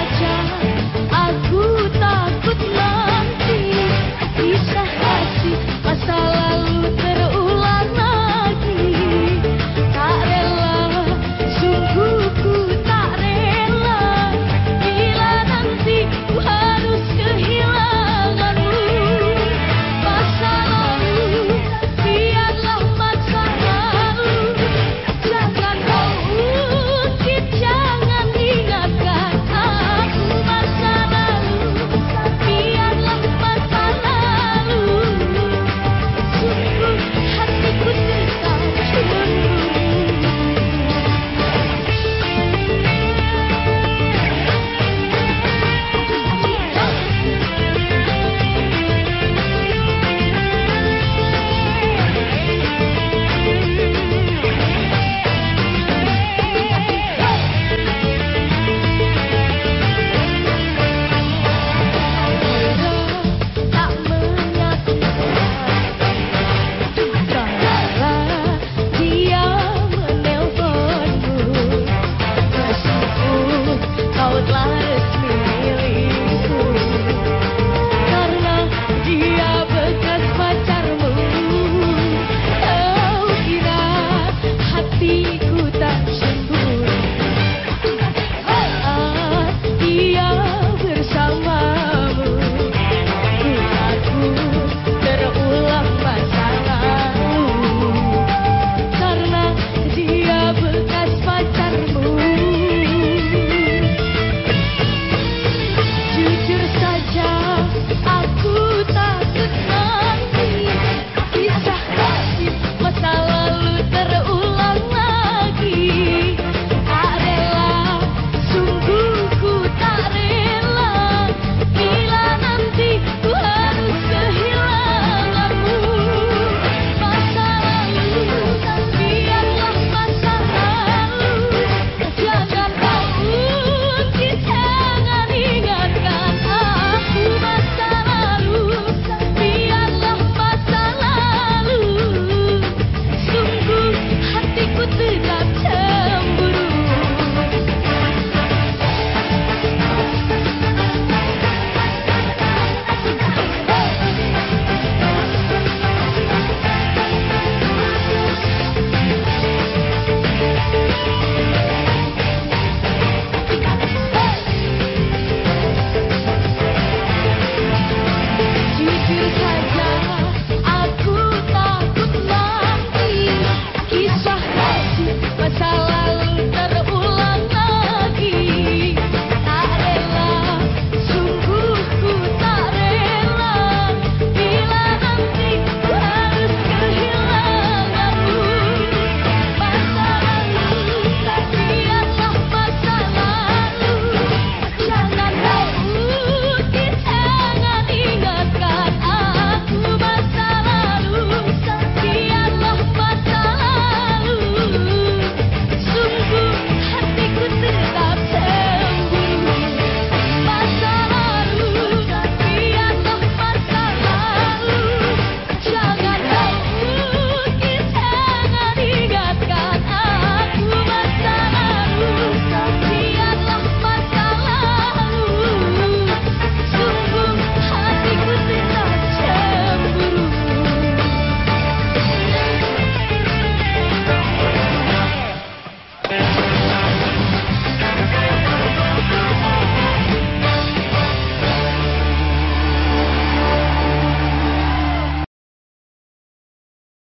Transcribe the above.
saja aku